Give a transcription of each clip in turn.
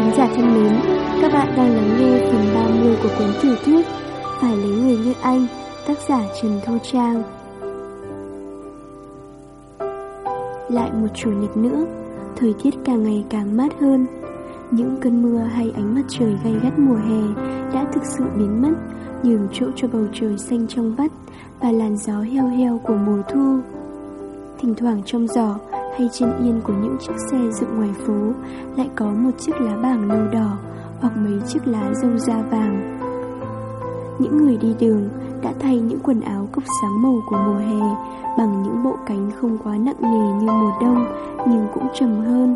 thính giả thân mến, các bạn đang lắng nghe phần 30 của cuốn tiểu thuyết Phải lấy người như anh, tác giả Trần Thu Trang. Lại một chủ nhật nữa, thời tiết càng ngày càng mát hơn. Những cơn mưa hay ánh mặt trời gay gắt mùa hè đã thực sự biến mất, nhường chỗ cho bầu trời xanh trong vắt và làn gió heo heo của mùa thu. Thỉnh thoảng trong giỏ hay trên yên của những chiếc xe dựng ngoài phố, lại có một chiếc lá bảng nâu đỏ hoặc mấy chiếc lá rông da vàng. Những người đi đường đã thay những quần áo cốc sáng màu của mùa hè bằng những bộ cánh không quá nặng nề như mùa đông, nhưng cũng trầm hơn.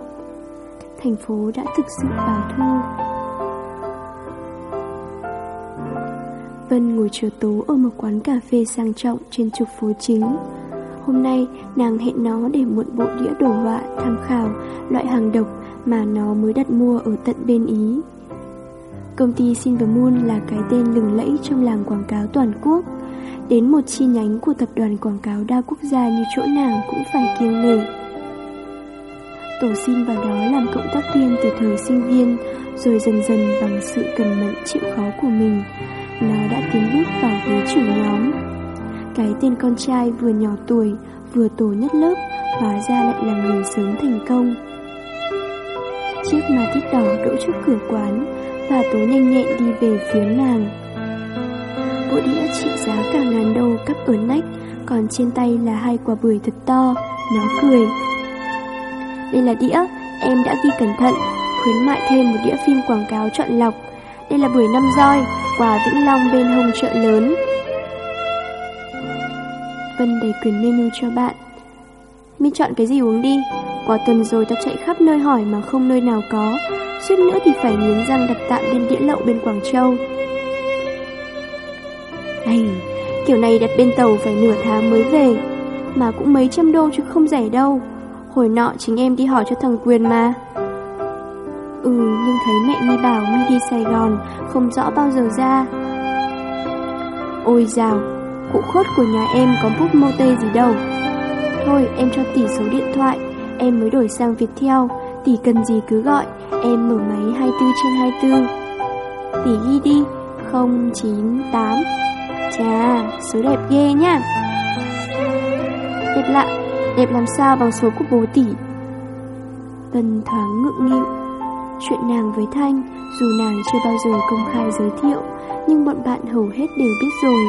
Thành phố đã thực sự vào thu. Vân ngồi chờ Tố ở một quán cà phê sang trọng trên trục phố chính. Hôm nay, nàng hẹn nó để mượn bộ đĩa đồ họa tham khảo loại hàng độc mà nó mới đặt mua ở tận bên Ý. Công ty Silver Moon là cái tên lừng lẫy trong làng quảng cáo toàn quốc. Đến một chi nhánh của tập đoàn quảng cáo đa quốc gia như chỗ nàng cũng phải kiêng nể. Tổ xin vào đó làm cộng tác viên từ thời sinh viên, rồi dần dần bằng sự cần mẫn chịu khó của mình, nó đã tiến bước vào ghế trưởng nhóm. Cái tên con trai vừa nhỏ tuổi, vừa tổ nhất lớp, hóa ra lại là người sớm thành công. Chiếc ma thích đỏ đỗ trước cửa quán, và tố nhanh nhẹn đi về phía nàng. Bộ đĩa trị giá cả ngàn đô cắp ở nách, còn trên tay là hai quả bưởi thật to, nó cười. Đây là đĩa, em đã ghi cẩn thận, khuyến mại thêm một đĩa phim quảng cáo chọn lọc. Đây là bưởi năm roi, quà Vĩnh Long bên hông chợ lớn. Vân đầy quyền menu cho bạn. Mi chọn cái gì uống đi, qua tuần rồi ta chạy khắp nơi hỏi mà không nơi nào có. Suýt nữa thì phải nghiến răng đặt tạm lên đĩa lậu bên Quảng Châu. Này, kiểu này đặt bên tàu phải nửa tháng mới về. Mà cũng mấy trăm đô chứ không rẻ đâu. Hồi nọ chính em đi hỏi cho thằng Quyền mà. Ừ, nhưng thấy mẹ mi bảo mi đi Sài Gòn Không rõ bao giờ ra. Ôi dào, cụ khốt của nhà em có bút mô tê gì đâu. Thôi em cho tỷ số điện thoại Em mới đổi sang Viettel. Tỷ cần gì cứ gọi Em mở máy 24 trên 24 Tỷ ghi đi 098 Chà, số đẹp ghê nhá. Đẹp lạ Đẹp làm sao bằng số của bố tỷ? Vân thoáng ngượng nghịu. Chuyện nàng với Thanh Dù nàng chưa bao giờ công khai giới thiệu Nhưng bọn bạn hầu hết đều biết rồi.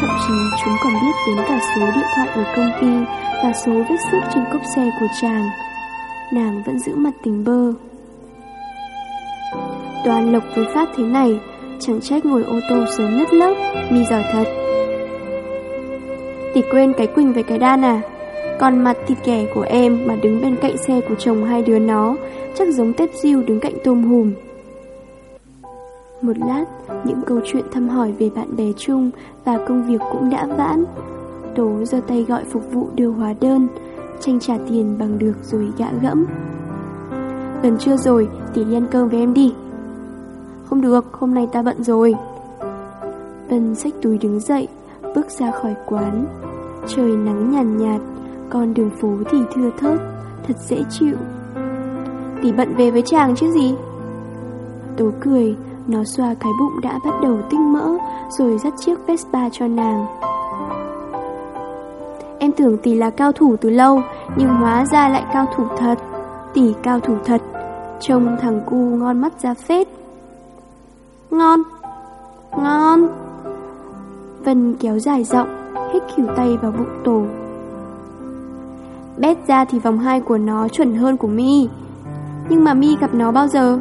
Thậm chí chúng còn biết đến cả số điện thoại ở công ty và số vết xước trên cốc xe của chàng. Nàng vẫn giữ mặt tình bơ. Toàn lộc với phát thế này, chẳng trách ngồi ô tô sớm nhất lớp, mi giỏi thật. Tỷ quên cái Quỳnh với cái Đan à? Còn mặt thịt kẻ của em mà đứng bên cạnh xe của chồng hai đứa nó, chắc giống tép diêu đứng cạnh tôm hùm. Một lát, những câu chuyện thăm hỏi về bạn bè chung và công việc cũng đã vãn. Tố giơ tay gọi phục vụ đưa hóa đơn, tranh trả tiền bằng được rồi gã gẫm. Gần trưa rồi, tỷ đi ăn cơm với em đi. Không được, hôm nay ta bận rồi. Vân xách túi đứng dậy, bước ra khỏi quán. Trời nắng nhàn nhạt, nhạt, con đường phố thì thưa thớt, thật dễ chịu. Tỷ bận về với chàng chứ gì? Tố cười, nó xoa cái bụng đã bắt đầu tinh mỡ, rồi dắt chiếc Vespa cho nàng. Em tưởng tỷ là cao thủ từ lâu, nhưng hóa ra lại cao thủ thật. Tỷ cao thủ thật, trông thằng cu ngon mắt ra phết. Ngon, ngon. Vân kéo dài giọng, hít khỉu tay vào bụng tổ. Bét ra thì vòng hai của nó chuẩn hơn của mi. Nhưng mà mi gặp nó bao giờ?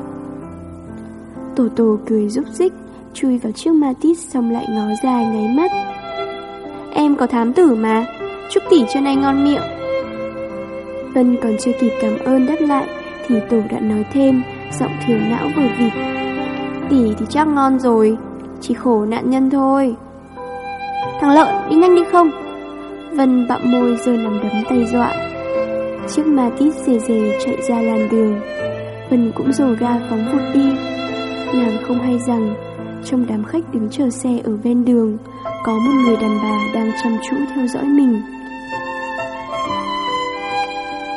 Tổ tổ cười rúc rích, chui vào chiếc matis xong lại ngó ra nháy mắt. Em có thám tử mà, chúc tỷ cho nay ngon miệng. Vân còn chưa kịp cảm ơn đáp lại, thì tổ đã nói thêm, giọng thiểu não vừa vịt. Tỷ thì chắc ngon rồi, chỉ khổ nạn nhân thôi. Thằng lợn, đi nhanh đi không? Vân bạo môi rồi nằm đấm tay dọa. Chiếc matis dề dề chạy ra làn đường. Vân cũng rồ ga phóng vụt đi. Nàng không hay rằng Trong đám khách đứng chờ xe ở ven đường Có một người đàn bà đang chăm chú theo dõi mình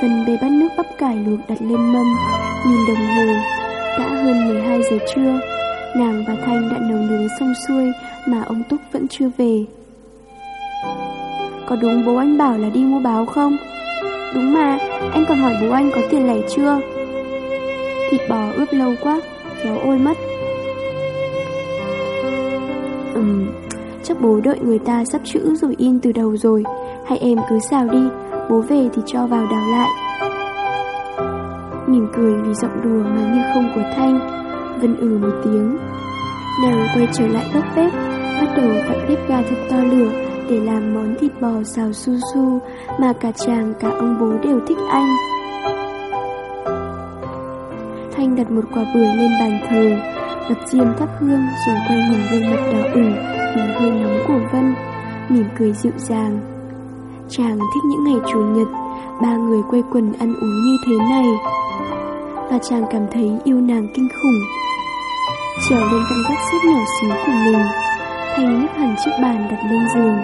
Vân bê bát nước bắp cải luộc đặt lên mâm Nhìn đồng hồ Đã hơn 12 giờ trưa, nàng và Thanh đã nấu nướng xong xuôi mà ông Túc vẫn chưa về. Có đúng bố anh bảo là đi mua báo không? Đúng mà, anh còn hỏi bố anh có tiền lẻ chưa? Thịt bò ướp lâu quá, kéo ôi mất. Ừm, chắc bố đợi người ta sắp chữ rồi in từ đầu rồi. Hay em cứ xào đi, bố về thì cho vào đào lại. Mỉm cười vì giọng đùa mà như không của Thanh, Vân ừ một tiếng. Nàng quay trở lại góc bếp, bắt đầu vặn bếp ga thật to lửa để làm món thịt bò xào su su mà cả chàng cả ông bố đều thích anh anh đặt một quả bưởi lên bàn thờ, đặt diêm thắp hương rồi quay nhìn gương mặt đỏ ửng nhìn hơi nóng của Vân, mỉm cười dịu dàng. Chàng thích những ngày chủ nhật, ba người quây quần ăn uống như thế này. Và chàng cảm thấy yêu nàng kinh khủng. Trèo lên căn gác xếp nhỏ xíu của mình, Thành nhấc hẳn chiếc bàn đặt lên giường,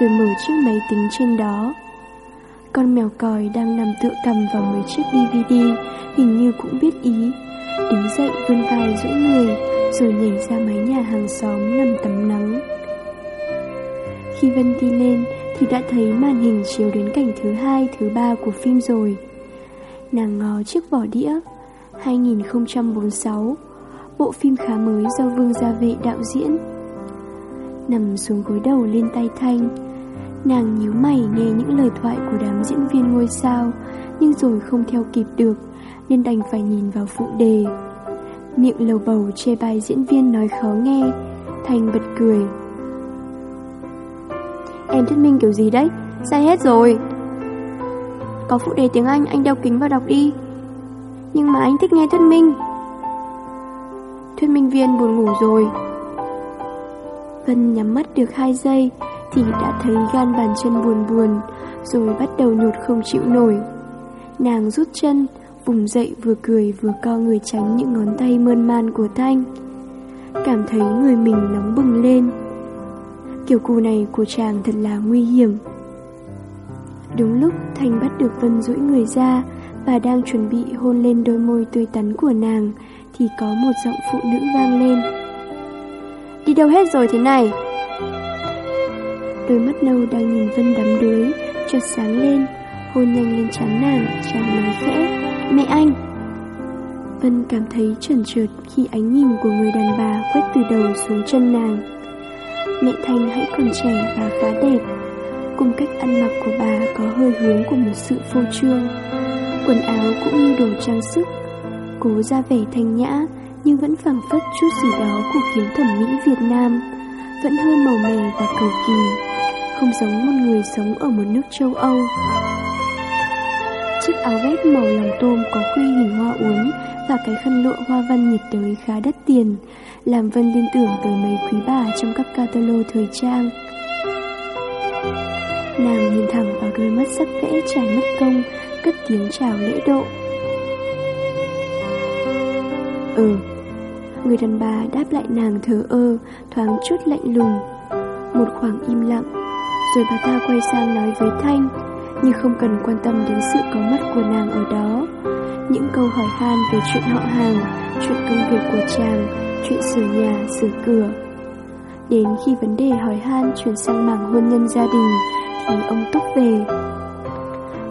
rồi mở chiếc máy tính trên đó. Con mèo còi đang nằm tựa cầm vào mấy chiếc DVD, hình như cũng biết ý. Đứng dậy vươn vai duỗi người, rồi nhảy ra mái nhà hàng xóm nằm tắm nắng. Khi Vân đi lên thì đã thấy màn hình chiếu đến cảnh thứ hai, thứ ba của phim rồi. Nàng ngó chiếc vỏ đĩa 2046, bộ phim khá mới do Vương Gia Vệ đạo diễn. Nằm xuống gối đầu lên tay Thanh, nàng nhíu mày nghe những lời thoại của đám diễn viên ngôi sao, nhưng rồi không theo kịp được, nên đành phải nhìn vào phụ đề. Miệng lầu bầu chê bài diễn viên nói khó nghe, thành bật cười. Em thuyết minh kiểu gì đấy? Sai hết rồi. Có phụ đề tiếng Anh anh đeo kính vào đọc đi. Nhưng mà anh thích nghe thuyết minh. Thuyết minh viên buồn ngủ rồi. Vân nhắm mắt được 2 giây Thì đã thấy gan bàn chân buồn buồn Rồi bắt đầu nhột không chịu nổi. Nàng rút chân Vùng dậy vừa cười vừa co người tránh những ngón tay mơn man của Thanh. Cảm thấy người mình nóng bừng lên. Kiểu cù này của chàng thật là nguy hiểm. Đúng lúc Thành bắt được Vân duỗi người ra Và đang chuẩn bị hôn lên đôi môi tươi tắn của nàng, Thì có một giọng phụ nữ vang lên. Đi đâu hết rồi thế này? Đôi mắt nâu đang nhìn Vân đắm đuối, Chợt sáng lên, Hôn nhanh lên trán nàng, Chàng nói khẽ. Mẹ anh. Vân cảm thấy chần chượt khi ánh nhìn của người đàn bà quét từ đầu xuống chân nàng. Mẹ Thanh hãy còn trẻ và khá đẹp. Cùng cách ăn mặc của bà có hơi hướng của một sự phô trương. Quần áo cũng như đồ trang sức. Cố ra vẻ thanh nhã, Nhưng vẫn phảng phất chút gì đó của khiếu thẩm mỹ Việt Nam. Vẫn hơi màu mè và cầu kỳ. Không giống một người sống ở một nước châu Âu. Chiếc áo vest màu lòng tôm có khuy hình hoa uốn Và cái khăn lụa hoa văn nhiệt đới khá đắt tiền làm Vân liên tưởng tới mấy quý bà trong các catalog thời trang. Nàng nhìn thẳng vào đôi mắt sắc vẽ trải mất công, cất tiếng chào lễ độ. Ừ, người đàn bà đáp lại nàng thở ơ, thoáng chút lạnh lùng. Một khoảng im lặng, rồi bà ta quay sang nói với Thanh, nhưng không cần quan tâm đến sự có mặt của nàng ở đó. Những câu hỏi han về chuyện họ hàng, chuyện công việc của chàng, chuyện sửa nhà, sửa cửa. Đến khi vấn đề hỏi han chuyển sang mảng hôn nhân gia đình thì ông Túc về.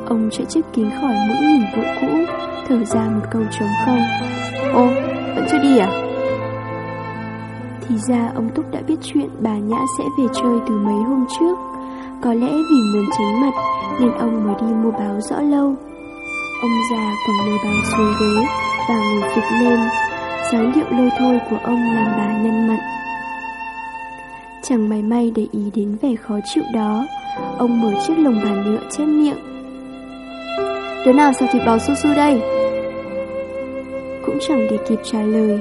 Ông chạy chiếc kính khỏi mũi nhìn vợ cũ, thở ra một câu trống không. Ô, vẫn chưa đi à? Thì ra ông Túc đã biết chuyện bà Nhã sẽ về chơi từ mấy hôm trước. Có lẽ vì muốn tránh mặt nên ông mới đi mua báo rõ lâu. Ông già quẳng lấy báo xuống ghế và ngồi phịch lên dáng điệu lôi thôi của ông làm bà nhân mận. Chẳng mày may để ý đến vẻ khó chịu đó, ông mở chiếc lồng bàn nhựa chép miệng. Đứa nào sao thịt báo su su đây? Cũng chẳng để kịp trả lời,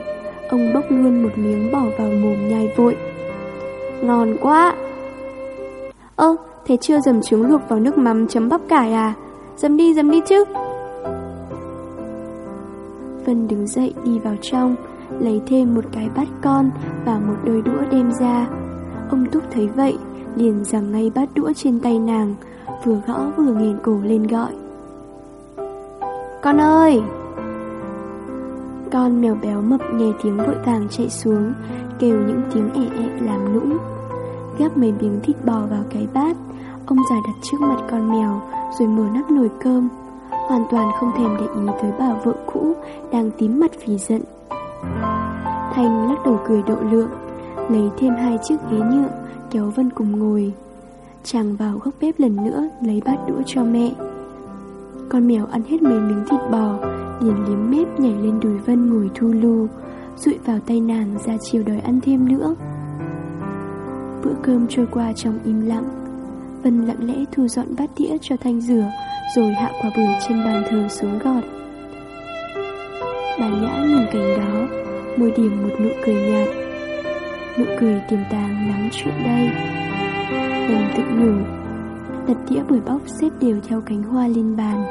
ông bốc luôn một miếng bỏ vào mồm nhai vội. Ngon quá! Ơ, thế chưa dầm trứng luộc vào nước mắm chấm bắp cải à? Dầm đi, dầm đi chứ! Vân đứng dậy đi vào trong, lấy thêm một cái bát con và một đôi đũa đem ra. Ông Túc thấy vậy, liền giằng ngay bát đũa trên tay nàng, vừa gõ vừa nghền cổ lên gọi. Con ơi! Con mèo béo mập nghe tiếng vội vàng chạy xuống, kêu những tiếng ẻ ẹ làm nũng. Gắp mấy miếng thịt bò vào cái bát, ông già đặt trước mặt con mèo rồi mở nắp nồi cơm. Hoàn toàn không thèm để ý tới bà vợ cũ đang tím mặt vì giận. Thanh lắc đầu cười độ lượng, lấy thêm hai chiếc ghế nhựa, kéo Vân cùng ngồi. Chàng vào góc bếp lần nữa lấy bát đũa cho mẹ. Con mèo ăn hết mấy miếng thịt bò, liền liếm mép nhảy lên đùi Vân ngồi thu lù, rụi vào tay nàng ra chiều đòi ăn thêm nữa. Bữa cơm trôi qua trong im lặng, Vân lặng lẽ thu dọn bát đĩa cho Thanh rửa, rồi hạ quả bưởi trên bàn thờ xuống gọt. Bà Nhã nhìn cảnh đó, môi điểm một nụ cười nhạt. Nụ cười tiềm tàng lắm chuyện đây. Vân tự nhủ, đặt đĩa bưởi bóc xếp đều theo cánh hoa lên bàn.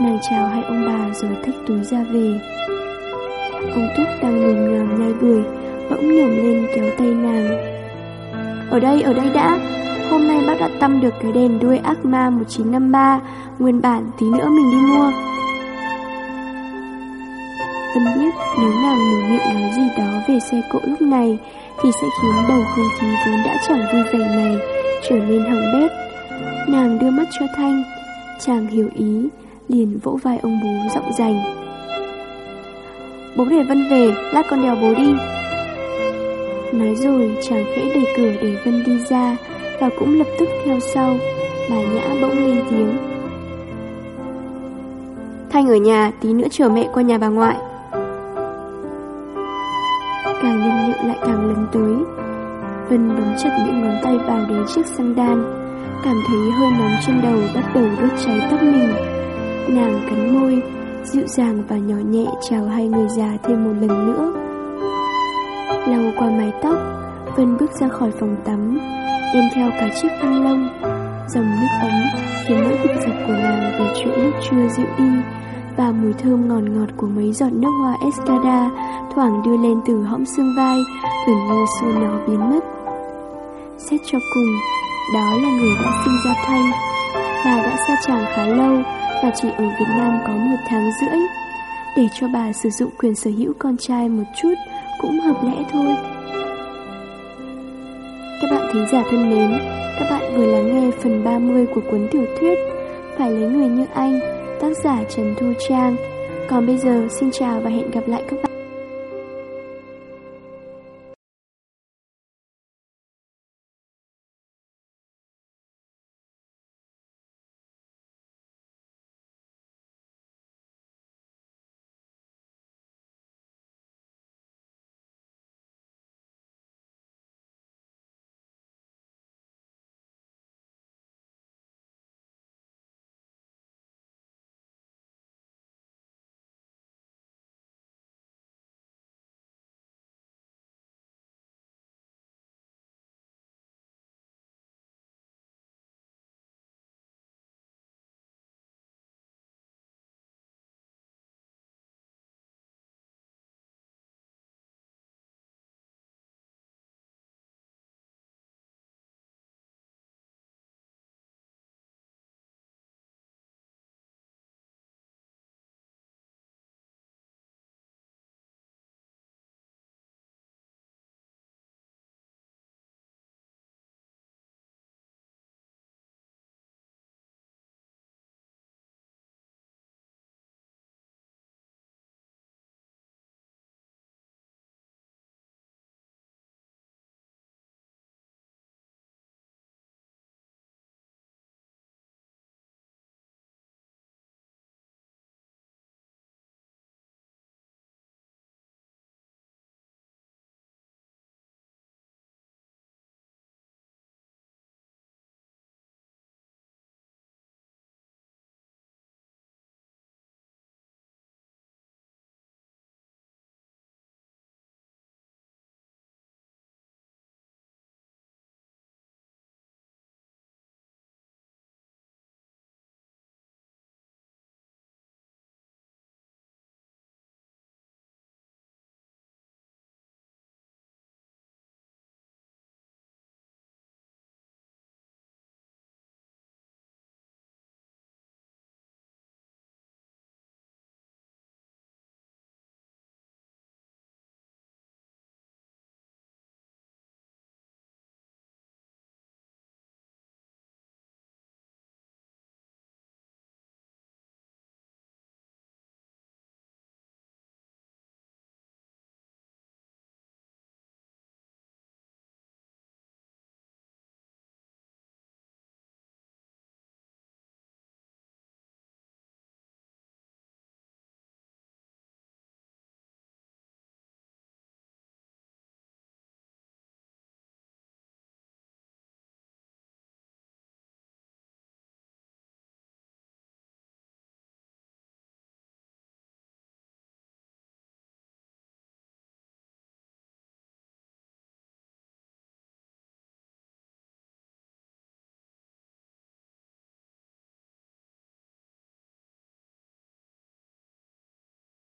Nàng chào hai ông bà rồi thách túi ra về. Ông Túc đang ngồi ngờ nhai bưởi, bỗng nhổm lên kéo tay nàng. Ở đây, ở đây đã, hôm nay bác đã tâm được cái đèn đuôi ác ma 1953, nguyên bản tí nữa mình đi mua. Vân biết nếu nàng mở miệng nói gì đó về xe cộ lúc này thì sẽ khiến bầu không khí vốn đã chẳng vui vẻ này trở nên hỏng bét. Nàng đưa mắt cho Thanh, chàng hiểu ý, liền vỗ vai ông bố rộng rành. Bố để Vân về, lát con đèo bố đi. Nói rồi chàng khẽ đẩy cửa để Vân đi ra và cũng lập tức theo sau. Bà Nhã bỗng lên tiếng. Thanh ở nhà, tí nữa chờ mẹ qua nhà bà ngoại. Càng nhân nhượng lại càng lần tới. Vân bấm chặt những ngón tay vào đế chiếc xăng đan, cảm thấy hơi nóng trên đầu bắt đầu đốt cháy tóc mình. Nàng cắn môi, dịu dàng và nhỏ nhẹ chào hai người già thêm một lần nữa. Lau qua mái tóc, Vân bước ra khỏi phòng tắm, đem theo cả chiếc khăn lông. Dòng nước ấm khiến nỗi bực dọc của nàng về chuyện lúc trưa dịu đi và mùi thơm ngọt ngọt của mấy giọt nước hoa escada thoảng đưa lên từ hõm xương vai, gần như xua nó biến mất. Xét cho cùng, đó là người đã sinh ra Thanh. Bà đã xa chàng khá lâu và chỉ ở Việt Nam có một tháng rưỡi. Để cho bà sử dụng quyền sở hữu con trai một chút cũng hợp lẽ thôi. Các bạn thính giả thân mến, các bạn vừa lắng nghe phần 30 của cuốn tiểu thuyết Phải lấy người như anh, tác giả Trần Thu Trang. Còn bây giờ xin chào và hẹn gặp lại các bạn.